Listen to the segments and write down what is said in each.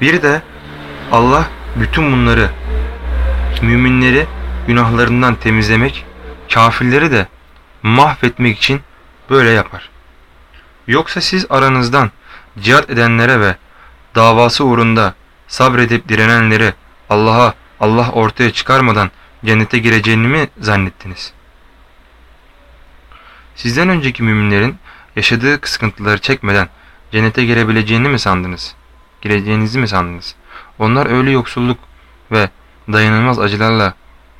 Bir de Allah bütün bunları müminleri günahlarından temizlemek, kafirleri de mahvetmek için böyle yapar. Yoksa siz aranızdan cihat edenlere ve davası uğrunda sabredip direnenleri Allah'a Allah ortaya çıkarmadan cennete gireceğini mi zannettiniz? Sizden önceki müminlerin yaşadığı sıkıntıları çekmeden cennete girebileceğini mi sandınız? Gireceğinizi mi sandınız? Onlar öyle yoksulluk ve dayanılmaz acılarla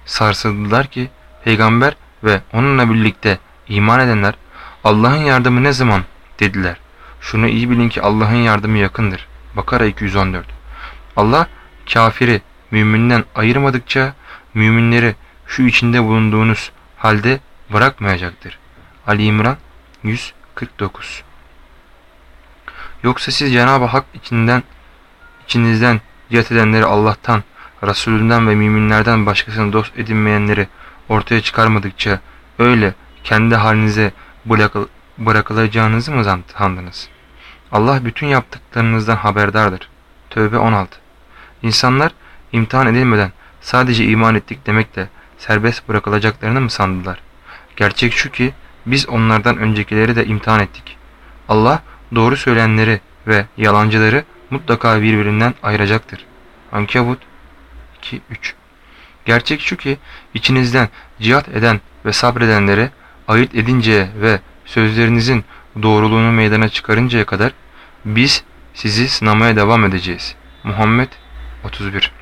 sarsıldılar ki peygamber ve onunla birlikte iman edenler Allah'ın yardımı ne zaman dediler. Şunu iyi bilin ki Allah'ın yardımı yakındır. Bakara 214 Allah kafiri müminden ayırmadıkça müminleri şu içinde bulunduğunuz halde bırakmayacaktır. Ali İmran 149 Yoksa siz Cenab-ı Hak içinden, içinizden cihat edenleri Allah'tan, Resulünden ve müminlerden başkasını dost edinmeyenleri ortaya çıkarmadıkça öyle kendi halinize bırakıl bırakılacağınızı mı sandınız? Allah bütün yaptıklarınızdan haberdardır. Tövbe 16 İnsanlar imtihan edilmeden sadece iman ettik demekle serbest bırakılacaklarını mı sandılar? Gerçek şu ki biz onlardan öncekileri de imtihan ettik. Allah doğru söyleyenleri ve yalancıları mutlaka birbirinden ayıracaktır. Ankebut 2-3 Gerçek şu ki içinizden cihat eden ve sabredenleri ayırt edinceye ve sözlerinizin doğruluğunu meydana çıkarıncaya kadar biz sizi sınamaya devam edeceğiz. Muhammed 31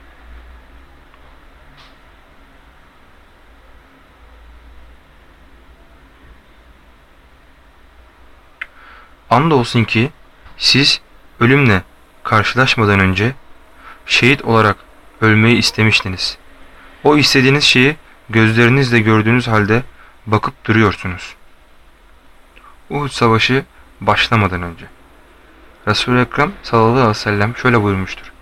Andolsun ki siz ölümle karşılaşmadan önce şehit olarak ölmeyi istemiştiniz. O istediğiniz şeyi gözlerinizle gördüğünüz halde bakıp duruyorsunuz. Uhud Savaşı başlamadan önce. Resul-i Ekrem sallallahu aleyhi ve sellem şöyle buyurmuştur.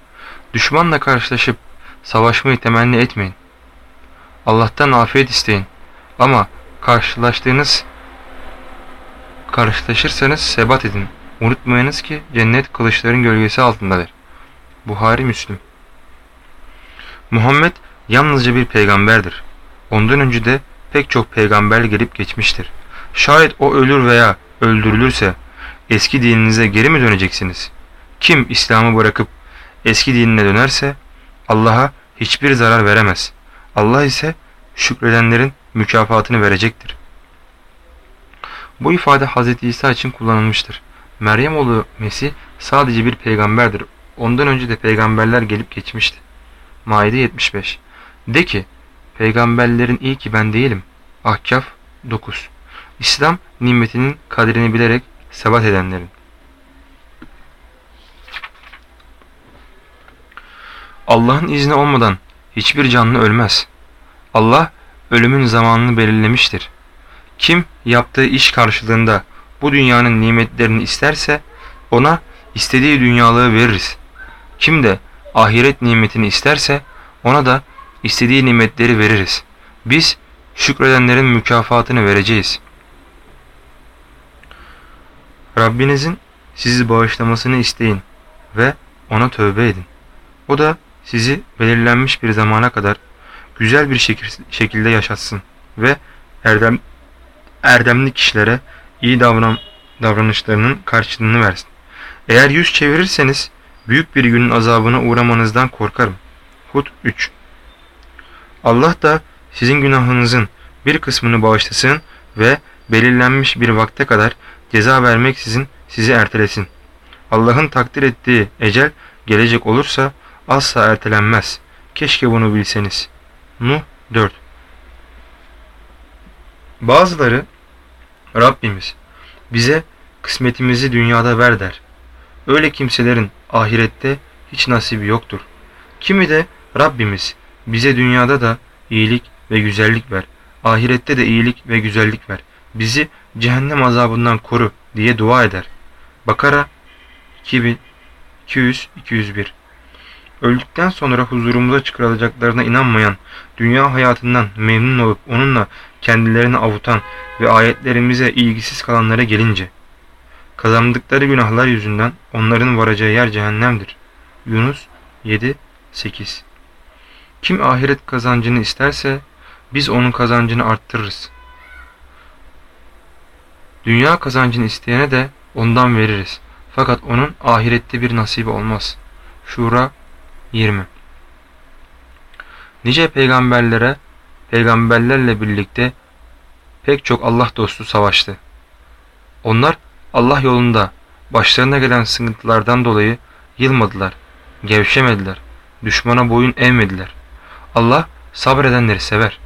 Düşmanla karşılaşıp savaşmayı temenni etmeyin. Allah'tan afiyet isteyin. Ama karşılaştığınız karşılaşırsanız sebat edin. Unutmayınız ki cennet kılıçların gölgesi altındadır. Buhari Müslüm Muhammed yalnızca bir peygamberdir. Ondan önce de pek çok peygamber gelip geçmiştir. Şayet o ölür veya öldürülürse eski dininize geri mi döneceksiniz? Kim İslam'ı bırakıp eski dinine dönerse Allah'a hiçbir zarar veremez. Allah ise şükredenlerin mükafatını verecektir. Bu ifade Hz. İsa için kullanılmıştır. Meryem oğlu Mesih sadece bir peygamberdir. Ondan önce de peygamberler gelip geçmişti. Maide 75 De ki, peygamberlerin iyi ki ben değilim. Ahkaf 9 İslam nimetinin kadrini bilerek sebat edenlerin. Allah'ın izni olmadan hiçbir canlı ölmez. Allah ölümün zamanını belirlemiştir. Kim yaptığı iş karşılığında bu dünyanın nimetlerini isterse ona istediği dünyalığı veririz. Kim de ahiret nimetini isterse ona da istediği nimetleri veririz. Biz şükredenlerin mükafatını vereceğiz. Rabbinizin sizi bağışlamasını isteyin ve ona tövbe edin. O da sizi belirlenmiş bir zamana kadar güzel bir şekilde yaşatsın ve erdem, erdemli kişilere iyi davran, davranışlarının karşılığını versin. Eğer yüz çevirirseniz büyük bir günün azabına uğramanızdan korkarım. Hud 3 Allah da sizin günahınızın bir kısmını bağışlasın ve belirlenmiş bir vakte kadar ceza vermek sizin sizi ertelesin. Allah'ın takdir ettiği ecel gelecek olursa asla ertelenmez. Keşke bunu bilseniz. Nuh 4 Bazıları Rabbimiz bize kısmetimizi dünyada ver der. Öyle kimselerin ahirette hiç nasibi yoktur. Kimi de Rabbimiz bize dünyada da iyilik ve güzellik ver. Ahirette de iyilik ve güzellik ver. Bizi cehennem azabından koru diye dua eder. Bakara 2200-201 Öldükten sonra huzurumuza çıkarılacaklarına inanmayan, dünya hayatından memnun olup onunla kendilerini avutan ve ayetlerimize ilgisiz kalanlara gelince, kazandıkları günahlar yüzünden onların varacağı yer cehennemdir. Yunus 7 8 Kim ahiret kazancını isterse biz onun kazancını arttırırız. Dünya kazancını isteyene de ondan veririz. Fakat onun ahirette bir nasibi olmaz. Şura 20 Nice peygamberlere, peygamberlerle birlikte pek çok Allah dostu savaştı. Onlar Allah yolunda başlarına gelen sıkıntılardan dolayı yılmadılar, gevşemediler, düşmana boyun eğmediler. Allah sabredenleri sever.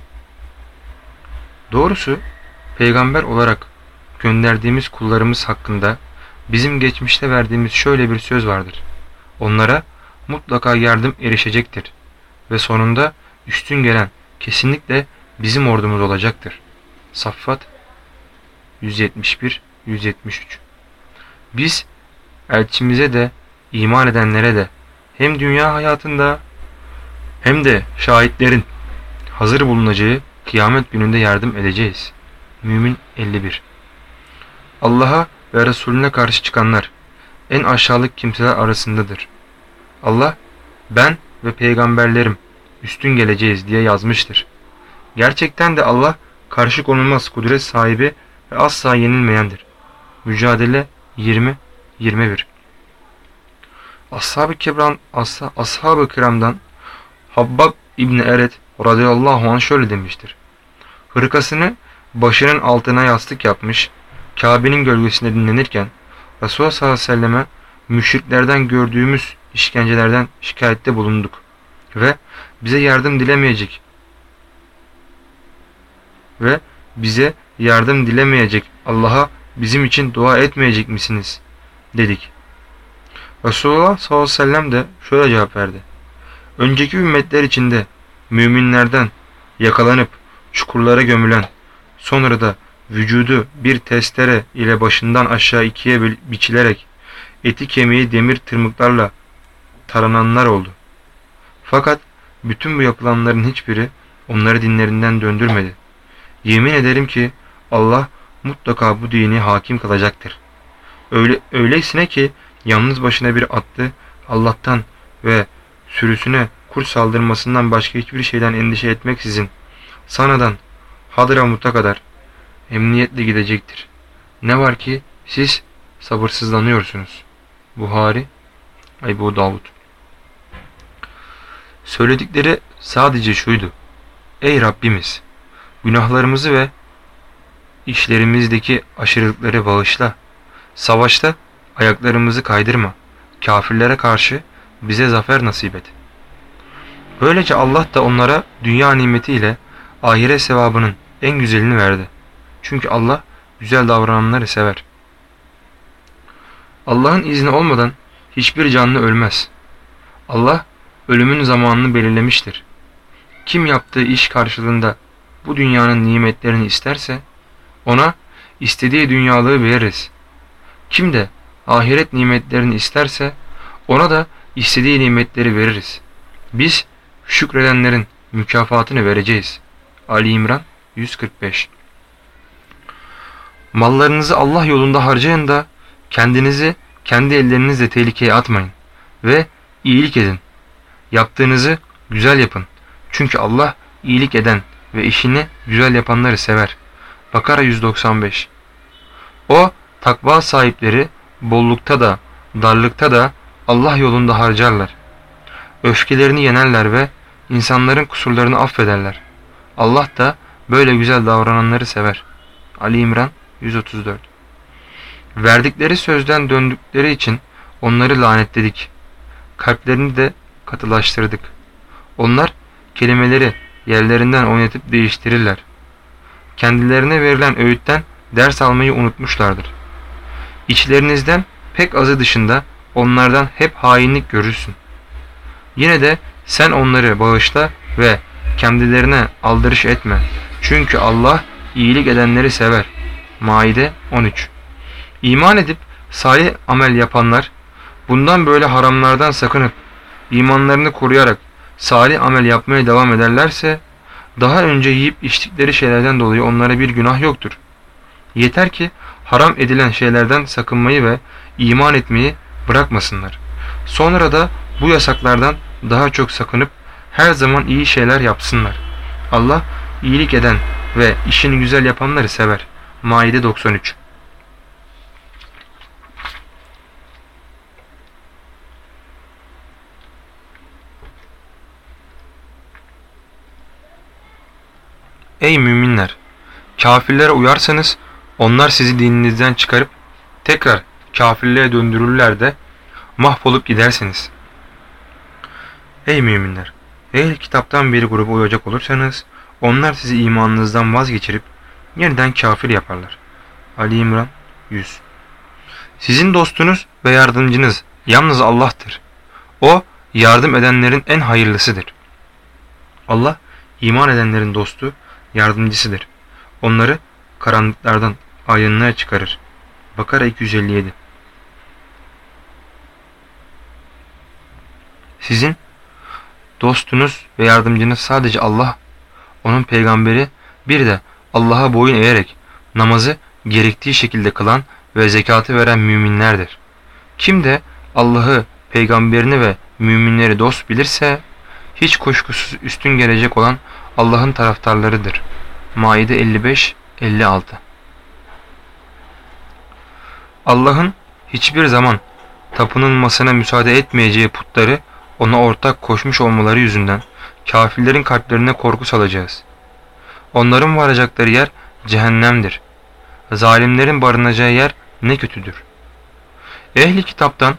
Doğrusu peygamber olarak gönderdiğimiz kullarımız hakkında bizim geçmişte verdiğimiz şöyle bir söz vardır. Onlara mutlaka yardım erişecektir ve sonunda üstün gelen kesinlikle bizim ordumuz olacaktır. Saffat 171 173 Biz elçimize de iman edenlere de hem dünya hayatında hem de şahitlerin hazır bulunacağı kıyamet gününde yardım edeceğiz. Mümin 51 Allah'a ve Resulüne karşı çıkanlar en aşağılık kimseler arasındadır. Allah ben ve peygamberlerim üstün geleceğiz diye yazmıştır. Gerçekten de Allah karşı konulmaz kudret sahibi ve asla yenilmeyendir. Mücadele 20-21 Ashab-ı Kiram, Ashab-ı Kiram'dan Habbab İbni Eret radıyallahu anh şöyle demiştir. Hırkasını başının altına yastık yapmış, Kabe'nin gölgesinde dinlenirken Resulullah sallallahu aleyhi ve selleme müşriklerden gördüğümüz işkencelerden şikayette bulunduk ve bize yardım dilemeyecek ve bize yardım dilemeyecek Allah'a bizim için dua etmeyecek misiniz? dedik. Resulullah sallallahu aleyhi ve sellem de şöyle cevap verdi. Önceki ümmetler içinde müminlerden yakalanıp çukurlara gömülen, sonra da vücudu bir testere ile başından aşağı ikiye biçilerek eti kemiği demir tırmıklarla tarananlar oldu. Fakat bütün bu yapılanların hiçbiri onları dinlerinden döndürmedi. Yemin ederim ki Allah mutlaka bu dini hakim kılacaktır. Öyle, öylesine ki yalnız başına bir attı Allah'tan ve sürüsüne kurt saldırmasından başka hiçbir şeyden endişe etmeksizin sanadan Hadramut'a kadar emniyetle gidecektir. Ne var ki siz sabırsızlanıyorsunuz. Buhari, Ebu Davud. Söyledikleri sadece şuydu. Ey Rabbimiz! Günahlarımızı ve işlerimizdeki aşırılıkları bağışla. Savaşta ayaklarımızı kaydırma. Kafirlere karşı bize zafer nasip et. Böylece Allah da onlara dünya nimetiyle ahiret sevabının en güzelini verdi. Çünkü Allah güzel davrananları sever. Allah'ın izni olmadan hiçbir canlı ölmez. Allah ölümün zamanını belirlemiştir. Kim yaptığı iş karşılığında bu dünyanın nimetlerini isterse ona istediği dünyalığı veririz. Kim de ahiret nimetlerini isterse ona da istediği nimetleri veririz. Biz şükredenlerin mükafatını vereceğiz. Ali İmran 145 Mallarınızı Allah yolunda harcayın da kendinizi kendi ellerinizle tehlikeye atmayın ve iyilik edin. Yaptığınızı güzel yapın. Çünkü Allah iyilik eden ve işini güzel yapanları sever. Bakara 195 O takva sahipleri bollukta da darlıkta da Allah yolunda harcarlar. Öfkelerini yenerler ve insanların kusurlarını affederler. Allah da böyle güzel davrananları sever. Ali İmran 134 Verdikleri sözden döndükleri için onları lanetledik. Kalplerini de katılaştırdık. Onlar kelimeleri yerlerinden oynatıp değiştirirler. Kendilerine verilen öğütten ders almayı unutmuşlardır. İçlerinizden pek azı dışında onlardan hep hainlik görürsün. Yine de sen onları bağışla ve kendilerine aldırış etme. Çünkü Allah iyilik edenleri sever. Maide 13 İman edip salih amel yapanlar bundan böyle haramlardan sakınıp imanlarını koruyarak salih amel yapmaya devam ederlerse daha önce yiyip içtikleri şeylerden dolayı onlara bir günah yoktur. Yeter ki haram edilen şeylerden sakınmayı ve iman etmeyi bırakmasınlar. Sonra da bu yasaklardan daha çok sakınıp her zaman iyi şeyler yapsınlar. Allah iyilik eden ve işini güzel yapanları sever. Maide 93 Ey müminler! Kafirlere uyarsanız onlar sizi dininizden çıkarıp tekrar kafirliğe döndürürler de mahvolup gidersiniz. Ey müminler! Eğer kitaptan bir gruba uyacak olursanız onlar sizi imanınızdan vazgeçirip yeniden kafir yaparlar. Ali İmran 100 Sizin dostunuz ve yardımcınız yalnız Allah'tır. O yardım edenlerin en hayırlısıdır. Allah iman edenlerin dostu, yardımcısıdır. Onları karanlıklardan aydınlığa çıkarır. Bakara 257 Sizin dostunuz ve yardımcınız sadece Allah, onun peygamberi, bir de Allah'a boyun eğerek namazı gerektiği şekilde kılan ve zekatı veren müminlerdir. Kim de Allah'ı, peygamberini ve müminleri dost bilirse, hiç kuşkusuz üstün gelecek olan Allah'ın taraftarlarıdır. Maide 55-56 Allah'ın hiçbir zaman tapınılmasına müsaade etmeyeceği putları ona ortak koşmuş olmaları yüzünden kafirlerin kalplerine korku salacağız. Onların varacakları yer cehennemdir. Zalimlerin barınacağı yer ne kötüdür. Ehli kitaptan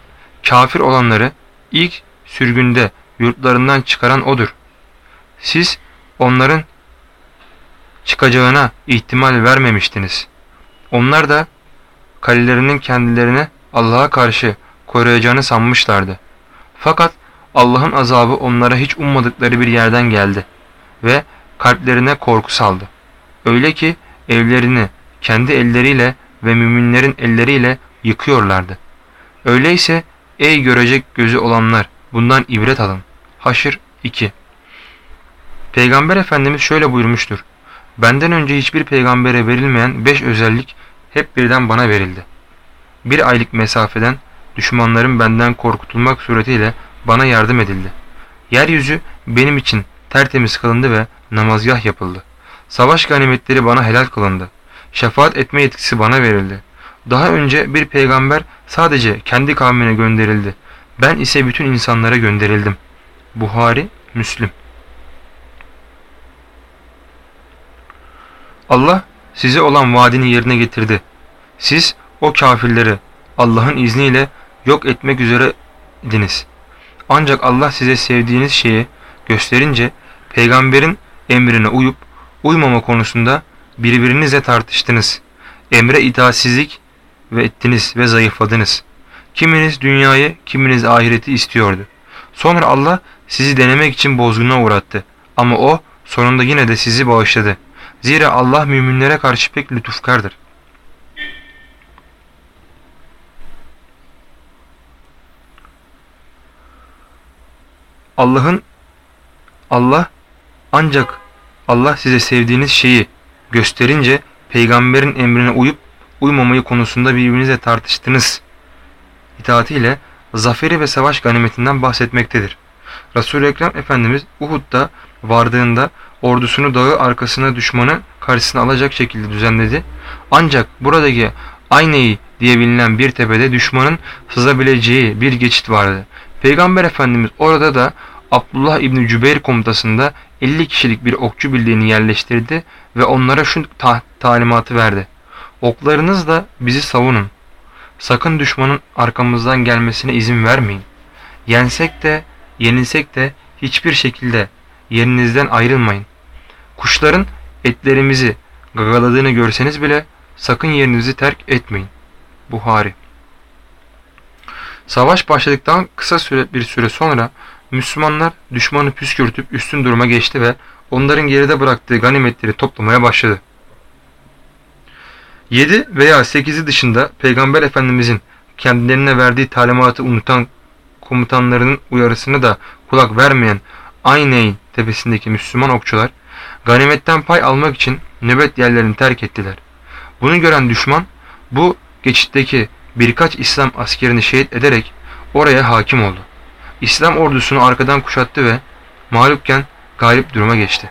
kafir olanları ilk sürgünde yurtlarından çıkaran odur. Siz onların çıkacağına ihtimal vermemiştiniz. Onlar da kalelerinin kendilerini Allah'a karşı koruyacağını sanmışlardı. Fakat Allah'ın azabı onlara hiç ummadıkları bir yerden geldi ve kalplerine korku saldı. Öyle ki evlerini kendi elleriyle ve müminlerin elleriyle yıkıyorlardı. Öyleyse ey görecek gözü olanlar bundan ibret alın. Haşr 2 Peygamber Efendimiz şöyle buyurmuştur. Benden önce hiçbir peygambere verilmeyen beş özellik hep birden bana verildi. Bir aylık mesafeden düşmanlarım benden korkutulmak suretiyle bana yardım edildi. Yeryüzü benim için tertemiz kılındı ve namazgah yapıldı. Savaş ganimetleri bana helal kılındı. Şefaat etme yetkisi bana verildi. Daha önce bir peygamber sadece kendi kavmine gönderildi. Ben ise bütün insanlara gönderildim. Buhari, Müslim. Allah size olan vaadini yerine getirdi. Siz o kafirleri Allah'ın izniyle yok etmek üzere idiniz. Ancak Allah size sevdiğiniz şeyi gösterince peygamberin emrine uyup uymama konusunda birbirinizle tartıştınız. Emre itaatsizlik ve ettiniz ve zayıfladınız. Kiminiz dünyayı, kiminiz ahireti istiyordu. Sonra Allah sizi denemek için bozguna uğrattı. Ama o sonunda yine de sizi bağışladı. Zira Allah müminlere karşı pek lütufkardır. Allah'ın Allah ancak Allah size sevdiğiniz şeyi gösterince peygamberin emrine uyup uymamayı konusunda birbirinizle tartıştınız. İtaatiyle zaferi ve savaş ganimetinden bahsetmektedir. Resul-i Ekrem Efendimiz Uhud'da vardığında ordusunu dağı arkasına düşmanı karşısına alacak şekilde düzenledi. Ancak buradaki Ayneyi diye bilinen bir tepede düşmanın sızabileceği bir geçit vardı. Peygamber Efendimiz orada da Abdullah İbni Cübeyr komutasında 50 kişilik bir okçu birliğini yerleştirdi ve onlara şu ta talimatı verdi. Oklarınızla bizi savunun. Sakın düşmanın arkamızdan gelmesine izin vermeyin. Yensek de yenilsek de hiçbir şekilde yerinizden ayrılmayın. Kuşların etlerimizi gagaladığını görseniz bile sakın yerinizi terk etmeyin. Buhari Savaş başladıktan kısa süre bir süre sonra Müslümanlar düşmanı püskürtüp üstün duruma geçti ve onların geride bıraktığı ganimetleri toplamaya başladı. 7 veya 8'i dışında Peygamber Efendimizin kendilerine verdiği talimatı unutan komutanlarının uyarısını da kulak vermeyen Ayneyn tepesindeki Müslüman okçular ganimetten pay almak için nöbet yerlerini terk ettiler. Bunu gören düşman bu geçitteki birkaç İslam askerini şehit ederek oraya hakim oldu. İslam ordusunu arkadan kuşattı ve mağlupken galip duruma geçti.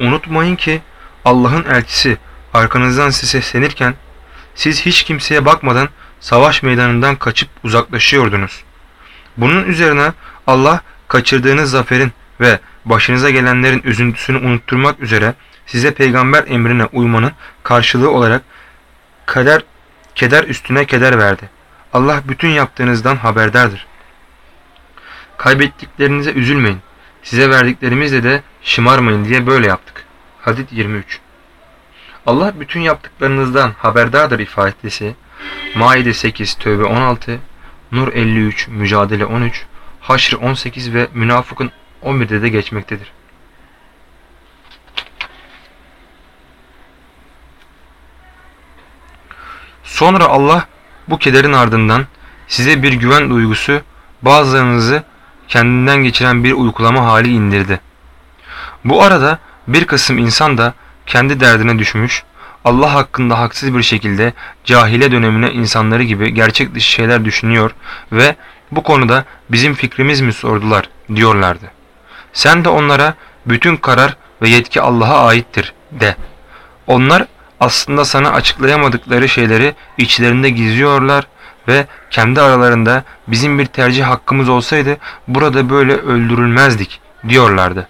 Unutmayın ki Allah'ın elçisi arkanızdan size seslenirken siz hiç kimseye bakmadan savaş meydanından kaçıp uzaklaşıyordunuz. Bunun üzerine Allah kaçırdığınız zaferin ve başınıza gelenlerin üzüntüsünü unutturmak üzere size peygamber emrine uymanın karşılığı olarak kader, keder üstüne keder verdi. Allah bütün yaptığınızdan haberdardır. Kaybettiklerinize üzülmeyin. Size verdiklerimizle de şımarmayın diye böyle yaptık. Hadid 23 Allah bütün yaptıklarınızdan haberdardır ifadesi Maide 8, Tövbe 16, Nur 53, Mücadele 13, Haşr 18 ve Münafıkın 11'de de geçmektedir. Sonra Allah bu kederin ardından size bir güven duygusu, bazılarınızı kendinden geçiren bir uygulama hali indirdi. Bu arada bir kısım insan da kendi derdine düşmüş, Allah hakkında haksız bir şekilde cahile dönemine insanları gibi gerçek dışı şeyler düşünüyor ve bu konuda bizim fikrimiz mi sordular diyorlardı. Sen de onlara bütün karar ve yetki Allah'a aittir de. Onlar aslında sana açıklayamadıkları şeyleri içlerinde gizliyorlar ve kendi aralarında bizim bir tercih hakkımız olsaydı burada böyle öldürülmezdik diyorlardı.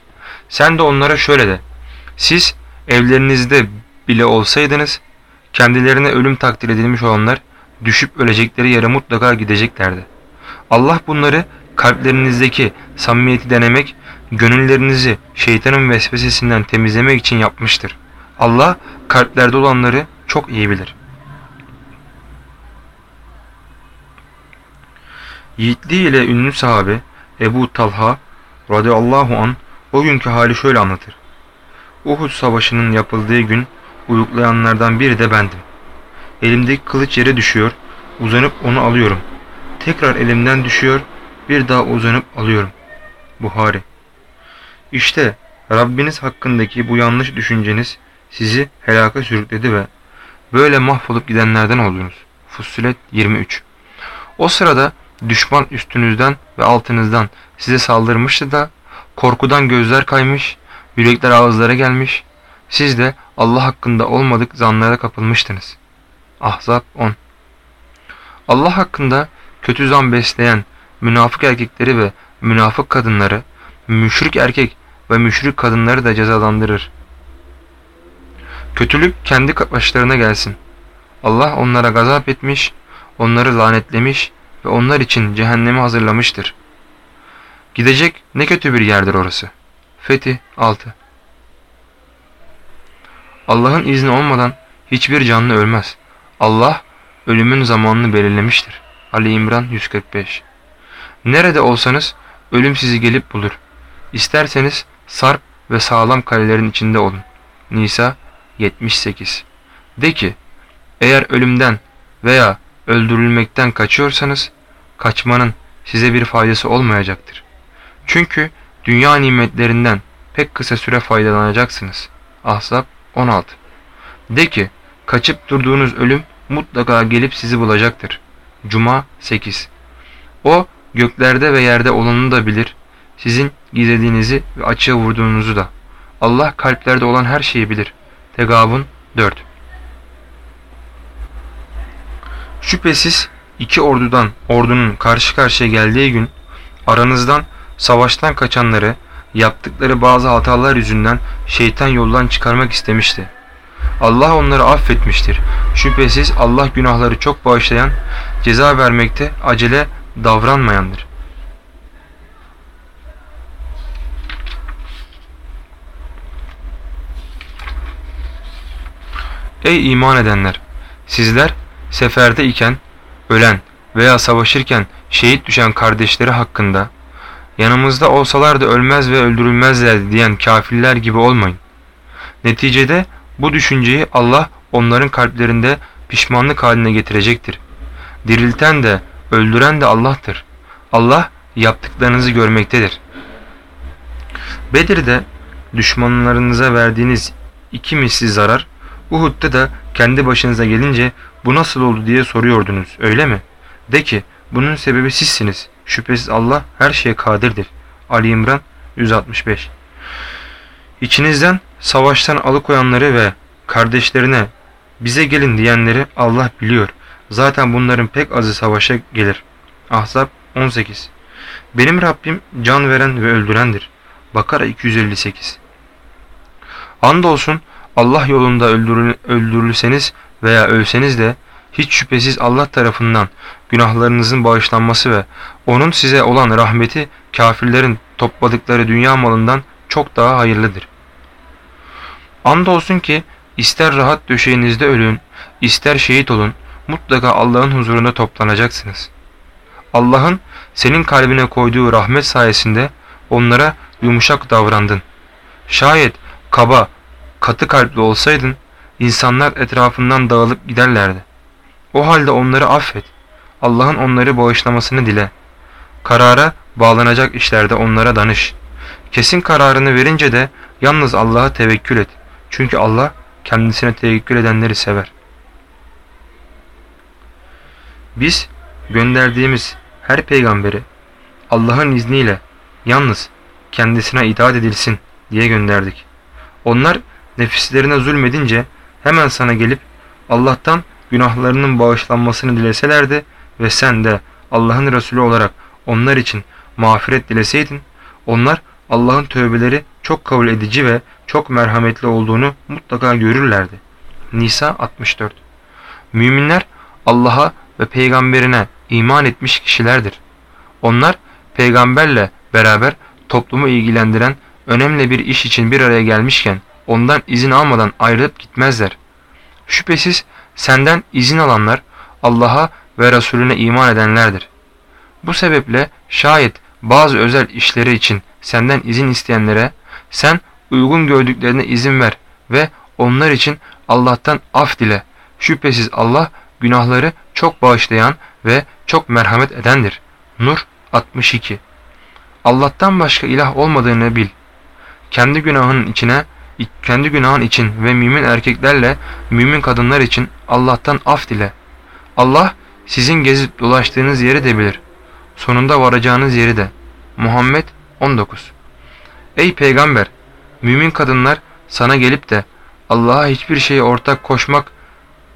Sen de onlara şöyle de. Siz evlerinizde bile olsaydınız kendilerine ölüm takdir edilmiş olanlar düşüp ölecekleri yere mutlaka gideceklerdi. Allah bunları kalplerinizdeki samimiyeti denemek, gönüllerinizi şeytanın vesvesesinden temizlemek için yapmıştır. Allah kalplerde olanları çok iyi bilir. Yiğitliği ile ünlü sahabe Ebu Talha radıyallahu an o günkü hali şöyle anlatır. Uhud savaşının yapıldığı gün uyuklayanlardan biri de bendim. Elimdeki kılıç yere düşüyor, uzanıp onu alıyorum. Tekrar elimden düşüyor, bir daha uzanıp alıyorum. Buhari İşte Rabbiniz hakkındaki bu yanlış düşünceniz sizi helaka sürükledi ve böyle mahvolup gidenlerden oldunuz. Fussilet 23 O sırada düşman üstünüzden ve altınızdan size saldırmıştı da korkudan gözler kaymış, yürekler ağızlara gelmiş, siz de Allah hakkında olmadık zanlara kapılmıştınız. Ahzab 10 Allah hakkında kötü zan besleyen münafık erkekleri ve münafık kadınları, müşrik erkek ve müşrik kadınları da cezalandırır. Kötülük kendi başlarına gelsin. Allah onlara gazap etmiş, onları lanetlemiş ve onlar için cehennemi hazırlamıştır. Gidecek ne kötü bir yerdir orası. Fethi 6 Allah'ın izni olmadan hiçbir canlı ölmez. Allah ölümün zamanını belirlemiştir. Ali İmran 145 Nerede olsanız ölüm sizi gelip bulur. İsterseniz sarp ve sağlam kalelerin içinde olun. Nisa 78 De ki eğer ölümden veya öldürülmekten kaçıyorsanız kaçmanın size bir faydası olmayacaktır. Çünkü dünya nimetlerinden pek kısa süre faydalanacaksınız. Ahzab 16 De ki kaçıp durduğunuz ölüm mutlaka gelip sizi bulacaktır. Cuma 8 O göklerde ve yerde olanını da bilir. Sizin gizlediğinizi ve açığa vurduğunuzu da. Allah kalplerde olan her şeyi bilir. Tegabun 4 Şüphesiz iki ordudan ordunun karşı karşıya geldiği gün aranızdan savaştan kaçanları yaptıkları bazı hatalar yüzünden şeytan yoldan çıkarmak istemişti. Allah onları affetmiştir. Şüphesiz Allah günahları çok bağışlayan, ceza vermekte acele davranmayandır. Ey iman edenler! Sizler seferde iken, ölen veya savaşırken şehit düşen kardeşleri hakkında yanımızda olsalardı ölmez ve öldürülmezlerdi diyen kafirler gibi olmayın. Neticede bu düşünceyi Allah onların kalplerinde pişmanlık haline getirecektir. Dirilten de öldüren de Allah'tır. Allah yaptıklarınızı görmektedir. Bedir'de düşmanlarınıza verdiğiniz iki misli zarar, Uhud'da da kendi başınıza gelince bu nasıl oldu diye soruyordunuz öyle mi? De ki bunun sebebi sizsiniz. Şüphesiz Allah her şeye kadirdir. Ali İmran 165 İçinizden savaştan alıkoyanları ve kardeşlerine bize gelin diyenleri Allah biliyor. Zaten bunların pek azı savaşa gelir. Ahzab 18 Benim Rabbim can veren ve öldürendir. Bakara 258 Andolsun Allah yolunda öldürülseniz veya ölseniz de hiç şüphesiz Allah tarafından günahlarınızın bağışlanması ve onun size olan rahmeti kafirlerin topladıkları dünya malından çok daha hayırlıdır. Andolsun ki ister rahat döşeğinizde ölün, ister şehit olun, mutlaka Allah'ın huzurunda toplanacaksınız. Allah'ın senin kalbine koyduğu rahmet sayesinde onlara yumuşak davrandın. Şayet kaba, katı kalpli olsaydın, insanlar etrafından dağılıp giderlerdi. O halde onları affet. Allah'ın onları bağışlamasını dile. Karara bağlanacak işlerde onlara danış. Kesin kararını verince de yalnız Allah'a tevekkül et. Çünkü Allah kendisine tevekkül edenleri sever. Biz gönderdiğimiz her peygamberi Allah'ın izniyle yalnız kendisine itaat edilsin diye gönderdik. Onlar nefislerine zulmedince hemen sana gelip Allah'tan günahlarının bağışlanmasını dileselerdi ve sen de Allah'ın Resulü olarak onlar için mağfiret dileseydin, onlar Allah'ın tövbeleri çok kabul edici ve çok merhametli olduğunu mutlaka görürlerdi. Nisa 64 Müminler Allah'a ve peygamberine iman etmiş kişilerdir. Onlar peygamberle beraber toplumu ilgilendiren önemli bir iş için bir araya gelmişken ondan izin almadan ayrılıp gitmezler. Şüphesiz senden izin alanlar Allah'a ve Resulüne iman edenlerdir. Bu sebeple şayet bazı özel işleri için senden izin isteyenlere sen uygun gördüklerine izin ver ve onlar için Allah'tan af dile. Şüphesiz Allah günahları çok bağışlayan ve çok merhamet edendir. Nur 62 Allah'tan başka ilah olmadığını bil. Kendi günahının içine, kendi günahın için ve mümin erkeklerle mümin kadınlar için Allah'tan af dile. Allah sizin gezip dolaştığınız yeri de bilir. Sonunda varacağınız yeri de. Muhammed 19 Ey peygamber! Mümin kadınlar sana gelip de Allah'a hiçbir şeye ortak koşmak,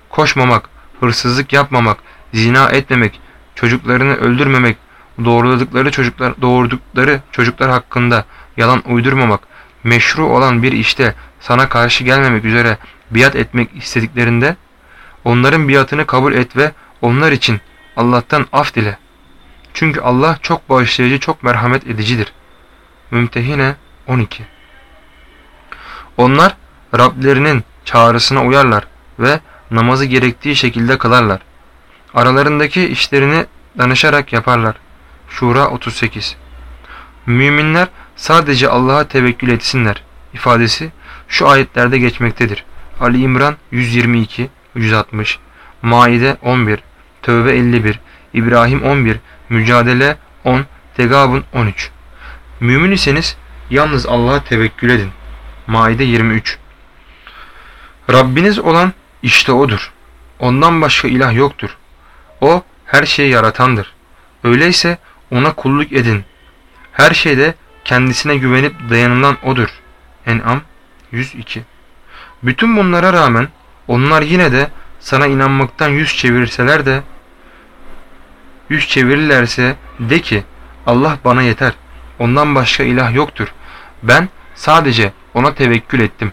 koşmamak, hırsızlık yapmamak, zina etmemek, çocuklarını öldürmemek, doğruladıkları çocuklar doğurdukları çocuklar hakkında yalan uydurmamak, meşru olan bir işte sana karşı gelmemek üzere biat etmek istediklerinde onların biatını kabul et ve onlar için Allah'tan af dile. Çünkü Allah çok bağışlayıcı, çok merhamet edicidir. Mümtehine 12 Onlar Rablerinin çağrısına uyarlar ve namazı gerektiği şekilde kılarlar. Aralarındaki işlerini danışarak yaparlar. Şura 38 Müminler sadece Allah'a tevekkül etsinler ifadesi şu ayetlerde geçmektedir. Ali İmran 122, 160, Maide 11, Tövbe 51, İbrahim 11, Mücadele 10, Tegabun 13. Mümin iseniz yalnız Allah'a tevekkül edin. Maide 23 Rabbiniz olan işte O'dur. Ondan başka ilah yoktur. O her şeyi yaratandır. Öyleyse O'na kulluk edin. Her şeyde kendisine güvenip dayanılan O'dur. En'am 102 Bütün bunlara rağmen onlar yine de sana inanmaktan yüz çevirseler de yüz çevirirlerse de ki Allah bana yeter. Ondan başka ilah yoktur. Ben sadece ona tevekkül ettim.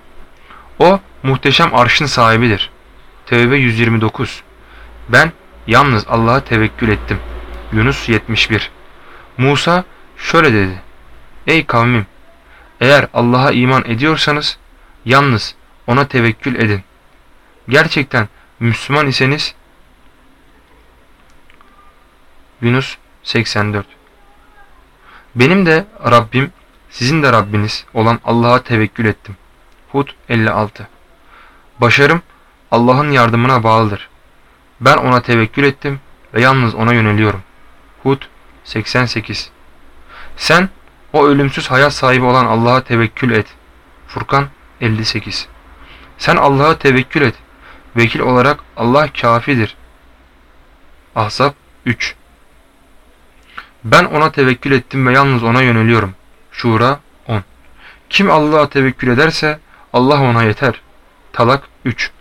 O muhteşem arşın sahibidir. Tevbe 129 Ben yalnız Allah'a tevekkül ettim. Yunus 71 Musa şöyle dedi. Ey kavmim! Eğer Allah'a iman ediyorsanız yalnız ona tevekkül edin. Gerçekten Müslüman iseniz Yunus 84 Benim de Rabbim sizin de Rabbiniz olan Allah'a tevekkül ettim. Hud 56 Başarım Allah'ın yardımına bağlıdır. Ben ona tevekkül ettim ve yalnız ona yöneliyorum. Hud 88 Sen o ölümsüz hayat sahibi olan Allah'a tevekkül et. Furkan 58 Sen Allah'a tevekkül et. Vekil olarak Allah kafidir. Ahzab 3 Ben ona tevekkül ettim ve yalnız ona yöneliyorum. Şura 10 Kim Allah'a tevekkül ederse Allah ona yeter. Talak 3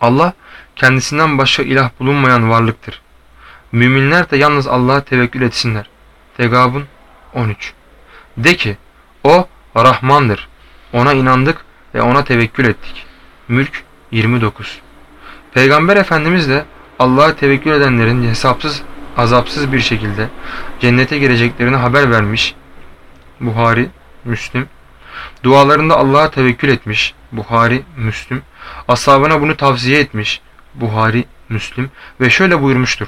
Allah kendisinden başka ilah bulunmayan varlıktır. Müminler de yalnız Allah'a tevekkül etsinler. Tegabun 13 De ki o Rahmandır. Ona inandık ve ona tevekkül ettik. Mülk 29 Peygamber Efendimiz de Allah'a tevekkül edenlerin hesapsız, azapsız bir şekilde cennete gireceklerini haber vermiş. Buhari, Müslim. Dualarında Allah'a tevekkül etmiş. Buhari, Müslim. Ashabına bunu tavsiye etmiş. Buhari, Müslim. Ve şöyle buyurmuştur.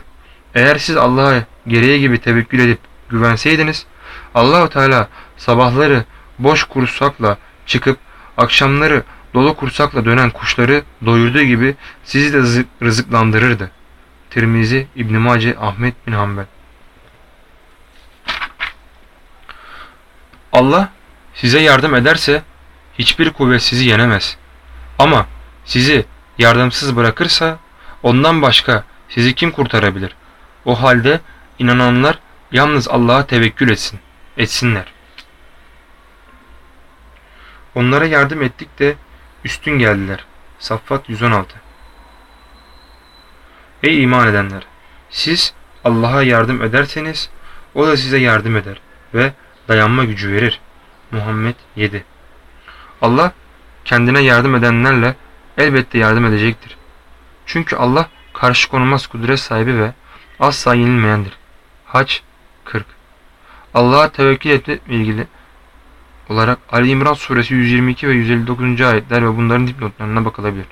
Eğer siz Allah'a gereği gibi tevekkül edip güvenseydiniz, Allahu Teala sabahları boş kursakla çıkıp akşamları dolu kursakla dönen kuşları doyurduğu gibi sizi de rızıklandırırdı. Tirmizi, İbn Mace, Ahmet bin Hanbel. Allah size yardım ederse hiçbir kuvvet sizi yenemez. Ama sizi yardımsız bırakırsa ondan başka sizi kim kurtarabilir? O halde inananlar yalnız Allah'a tevekkül etsin, etsinler. Onlara yardım ettik de üstün geldiler. Saffat 116 Ey iman edenler! Siz Allah'a yardım ederseniz o da size yardım eder ve dayanma gücü verir. Muhammed 7 Allah kendine yardım edenlerle elbette yardım edecektir. Çünkü Allah karşı konulmaz kudret sahibi ve asla yenilmeyendir. Haç 40 Allah'a tevekkül etme ilgili olarak Ali İmran suresi 122 ve 159. ayetler ve bunların dipnotlarına bakılabilir.